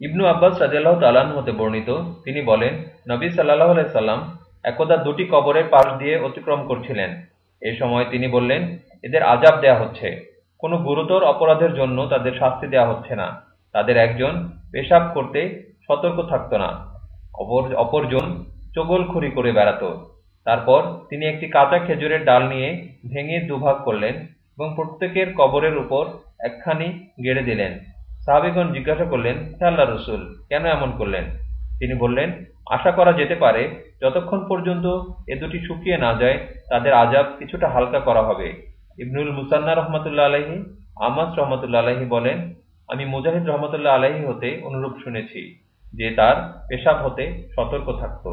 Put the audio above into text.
ইবনু আব্বাস রাজিয়াল্লাহ তালান হতে বর্ণিত, তিনি বলেন, নবী সাল্লাহ সাল্লাম একদা দুটি কবরের পাশ দিয়ে অতিক্রম করছিলেন। এ সময় তিনি বললেন, এদের আজাব দেয়া হচ্ছে। কোনো গুরুতর অপরাধের জন্য তাদের শাস্তি দেওয়া হচ্ছে না। তাদের একজন পেশাব করতে সতর্ক থাকতো না। অপর, অপরজন চগলখড়ি করে বেড়াতো। তারপর তিনি একটি কাঁচা খেজুরের ডাল নিয়ে ভেঙে দুভাগ করলেন এবং প্রত্যেকের কবরের উপর একখানি গেড়ে দিলেন। সাহাবিগণ জিজ্ঞাসা করলেন, হে আল্লাহ রসুল, কেন এমন করলেন? তিনি বললেন, আশা করা যেতে পারে, যতক্ষণ পর্যন্ত এ দুটি শুকিয়ে না যায়, তাদের আজাব কিছুটা হালকা করা হবে। ইবনুল মুসান্না রহমতুল্লাহ আলহী আমাস রহমতুল্লাহ আলহী বলেন, আমি মুজাহিদ রহমতুল্লাহ আলহী হতে অনুরূপ শুনেছি, যে তার পেশাব হতে সতর্ক থাকত।